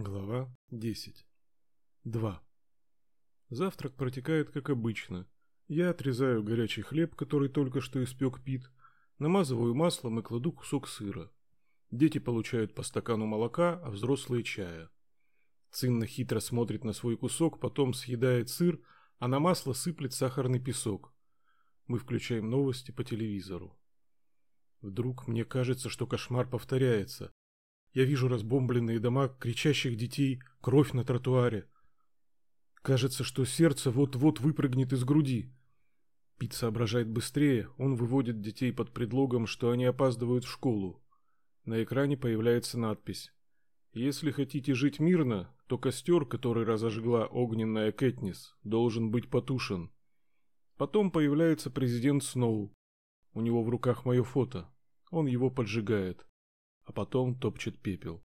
Глава 10. 2. Завтрак протекает как обычно. Я отрезаю горячий хлеб, который только что испек Пит, намазываю маслом и кладу кусок сыра. Дети получают по стакану молока, а взрослые чая. Цинна хитро смотрит на свой кусок, потом съедает сыр, а на масло сыплет сахарный песок. Мы включаем новости по телевизору. Вдруг мне кажется, что кошмар повторяется. Я вижу разбомбленные дома, кричащих детей, кровь на тротуаре. Кажется, что сердце вот-вот выпрыгнет из груди. Пит соображает быстрее, он выводит детей под предлогом, что они опаздывают в школу. На экране появляется надпись «Если хотите жить мирно, то костер, который разожгла огненная Кэтнис, должен быть потушен». Потом появляется президент Сноу. У него в руках мое фото. Он его поджигает а потом топчет пепел.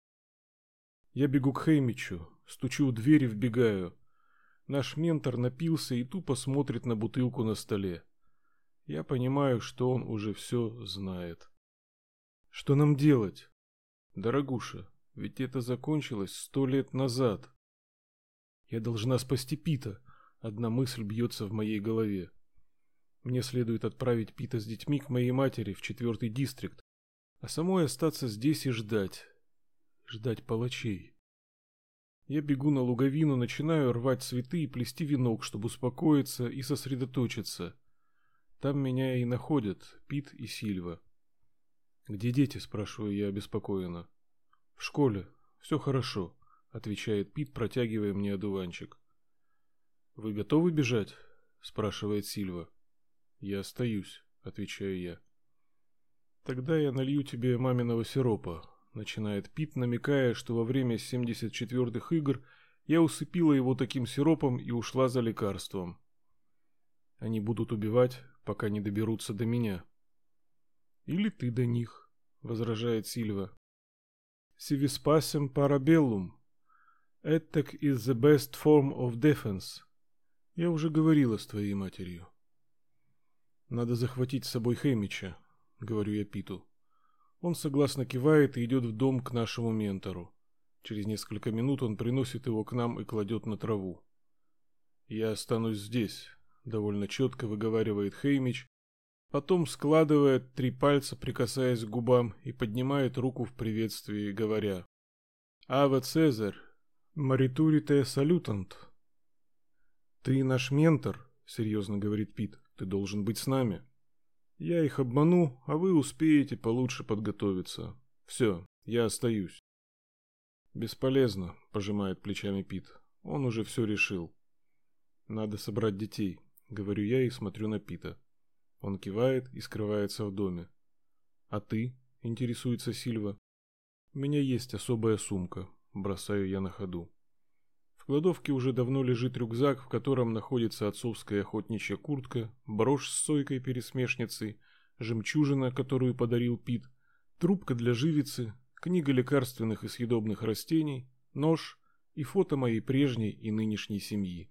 Я бегу к Хеймичу, стучу у двери, вбегаю. Наш ментор напился и тупо смотрит на бутылку на столе. Я понимаю, что он уже все знает. Что нам делать? Дорогуша, ведь это закончилось сто лет назад. Я должна спасти Пита. Одна мысль бьется в моей голове. Мне следует отправить Пита с детьми к моей матери в четвертый дистрикт, а самой остаться здесь и ждать. Ждать палачей. Я бегу на луговину, начинаю рвать цветы и плести венок, чтобы успокоиться и сосредоточиться. Там меня и находят Пит и Сильва. «Где дети?» – спрашиваю я обеспокоенно. «В школе. Все хорошо», – отвечает Пит, протягивая мне одуванчик. «Вы готовы бежать?» – спрашивает Сильва. «Я остаюсь», – отвечаю я. Тогда я налью тебе маминого сиропа, начинает Пит, намекая, что во время 74-х игр я усыпила его таким сиропом и ушла за лекарством. Они будут убивать, пока не доберутся до меня. Или ты до них, возражает Сильва. Сивиспасем парабеллум. Этак is the best form of defense. Я уже говорила с твоей матерью. Надо захватить с собой Хэмича, говорю я Питу. Он согласно кивает и идет в дом к нашему ментору. Через несколько минут он приносит его к нам и кладет на траву. Я останусь здесь, довольно четко выговаривает Хеймич, потом складывает три пальца, прикасаясь к губам, и поднимает руку в приветствии, говоря: "Ава Цезарь, маритурите салютант". Ты наш ментор, серьезно говорит Пит. Ты должен быть с нами. Я их обману, а вы успеете получше подготовиться. Все, я остаюсь. Бесполезно, пожимает плечами Пит. Он уже все решил. Надо собрать детей, говорю я и смотрю на Пита. Он кивает и скрывается в доме. А ты? интересуется Сильва. У меня есть особая сумка, бросаю я на ходу. В кладовке уже давно лежит рюкзак, в котором находится отцовская охотничья куртка, брошь с сойкой-пересмешницей, жемчужина, которую подарил Пит, трубка для живицы, книга лекарственных и съедобных растений, нож и фото моей прежней и нынешней семьи.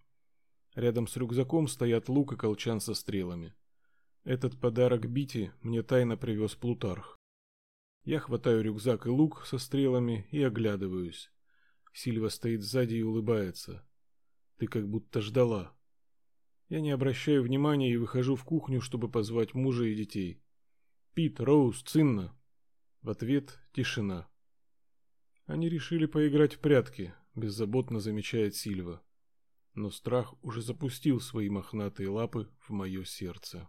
Рядом с рюкзаком стоят лук и колчан со стрелами. Этот подарок Бити мне тайно привез Плутарх. Я хватаю рюкзак и лук со стрелами и оглядываюсь. Сильва стоит сзади и улыбается. Ты как будто ждала. Я не обращаю внимания и выхожу в кухню, чтобы позвать мужа и детей. Пит, Роуз, Цинна. В ответ тишина. Они решили поиграть в прятки, беззаботно замечает Сильва. Но страх уже запустил свои мохнатые лапы в мое сердце.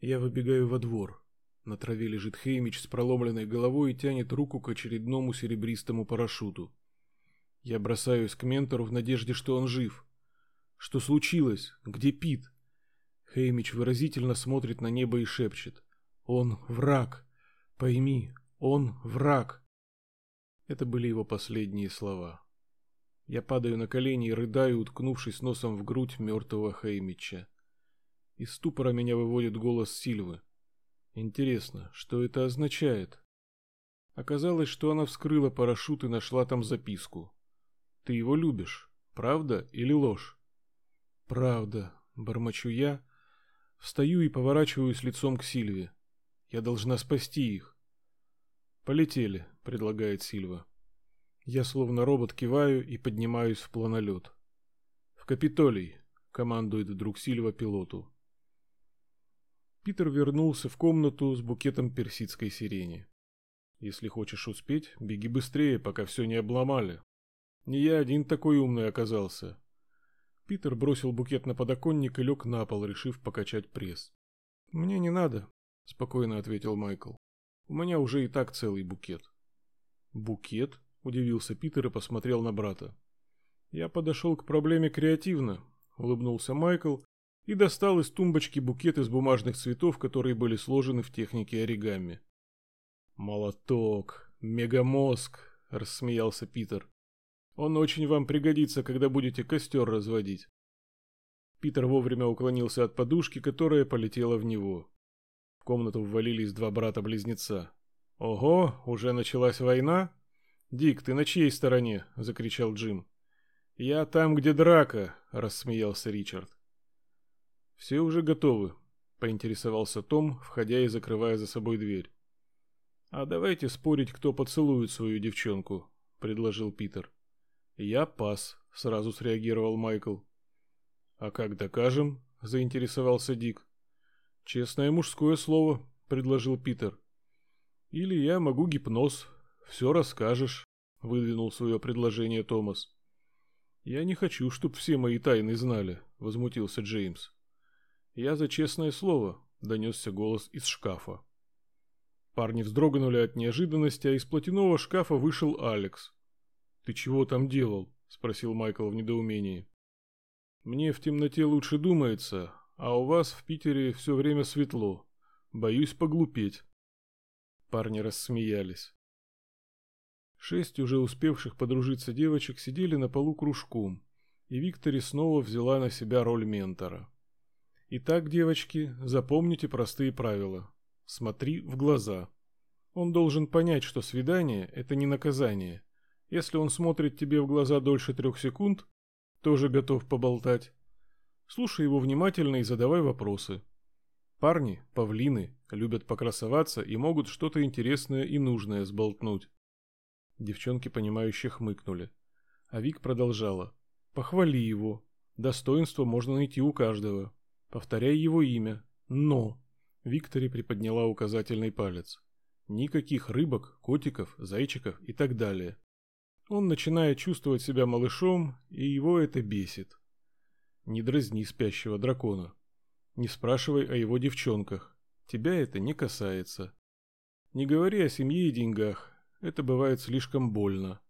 Я выбегаю во двор. На траве лежит Хеймич с проломленной головой и тянет руку к очередному серебристому парашюту. Я бросаюсь к ментору в надежде, что он жив. Что случилось? Где Пит? Хеймич выразительно смотрит на небо и шепчет: "Он враг. Пойми, он враг". Это были его последние слова. Я падаю на колени и рыдаю, уткнувшись носом в грудь мертвого Хеймича. Из ступора меня выводит голос Сильвы. Интересно, что это означает? Оказалось, что она вскрыла парашют и нашла там записку. Ты его любишь, правда или ложь? Правда, бормочу я, встаю и поворачиваюсь лицом к Сильве. Я должна спасти их. Полетели, предлагает Сильва. Я словно робот киваю и поднимаюсь в планолет. «В Капитолий!» — командует вдруг Сильва пилоту. Питер вернулся в комнату с букетом персидской сирени. «Если хочешь успеть, беги быстрее, пока все не обломали. Не я один такой умный оказался». Питер бросил букет на подоконник и лег на пол, решив покачать пресс. «Мне не надо», — спокойно ответил Майкл. «У меня уже и так целый букет». «Букет?» — удивился Питер и посмотрел на брата. «Я подошел к проблеме креативно», — улыбнулся Майкл и достал из тумбочки букет из бумажных цветов, которые были сложены в технике оригами. «Молоток! Мегамозг!» — рассмеялся Питер. «Он очень вам пригодится, когда будете костер разводить». Питер вовремя уклонился от подушки, которая полетела в него. В комнату ввалились два брата-близнеца. «Ого, уже началась война?» «Дик, ты на чьей стороне?» — закричал Джим. «Я там, где драка», — рассмеялся Ричард. «Все уже готовы», — поинтересовался Том, входя и закрывая за собой дверь. «А давайте спорить, кто поцелует свою девчонку», — предложил Питер. «Я пас», — сразу среагировал Майкл. «А как докажем?» — заинтересовался Дик. «Честное мужское слово», — предложил Питер. «Или я могу гипноз, все расскажешь», — выдвинул свое предложение Томас. «Я не хочу, чтоб все мои тайны знали», — возмутился Джеймс. «Я за честное слово», — донесся голос из шкафа. Парни вздрогнули от неожиданности, а из платяного шкафа вышел Алекс. «Ты чего там делал?» — спросил Майкл в недоумении. «Мне в темноте лучше думается, а у вас в Питере все время светло. Боюсь поглупеть». Парни рассмеялись. Шесть уже успевших подружиться девочек сидели на полу кружком, и Виктори снова взяла на себя роль ментора. Итак, девочки, запомните простые правила. Смотри в глаза. Он должен понять, что свидание – это не наказание. Если он смотрит тебе в глаза дольше трех секунд, тоже готов поболтать. Слушай его внимательно и задавай вопросы. Парни, павлины, любят покрасоваться и могут что-то интересное и нужное сболтнуть. Девчонки, понимающе хмыкнули. А Вик продолжала. «Похвали его. Достоинство можно найти у каждого. Повторяй его имя. Но...» Виктори приподняла указательный палец. «Никаких рыбок, котиков, зайчиков и так далее. Он начинает чувствовать себя малышом, и его это бесит. Не дразни спящего дракона. Не спрашивай о его девчонках. Тебя это не касается. Не говори о семье и деньгах. Это бывает слишком больно.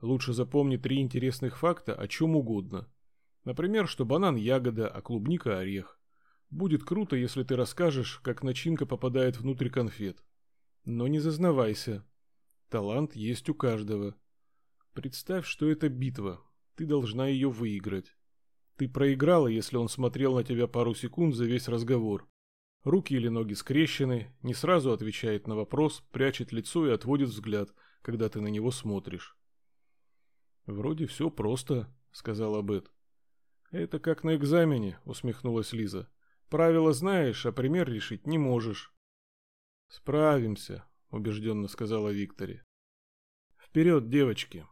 Лучше запомни три интересных факта о чем угодно. Например, что банан ягода, а клубника орех. Будет круто, если ты расскажешь, как начинка попадает внутрь конфет. Но не зазнавайся. Талант есть у каждого. Представь, что это битва. Ты должна ее выиграть. Ты проиграла, если он смотрел на тебя пару секунд за весь разговор. Руки или ноги скрещены, не сразу отвечает на вопрос, прячет лицо и отводит взгляд, когда ты на него смотришь. «Вроде все просто», — сказала Бет. «Это как на экзамене», — усмехнулась Лиза. «Правила знаешь, а пример решить не можешь». «Справимся», — убежденно сказала Виктори. «Вперед, девочки!»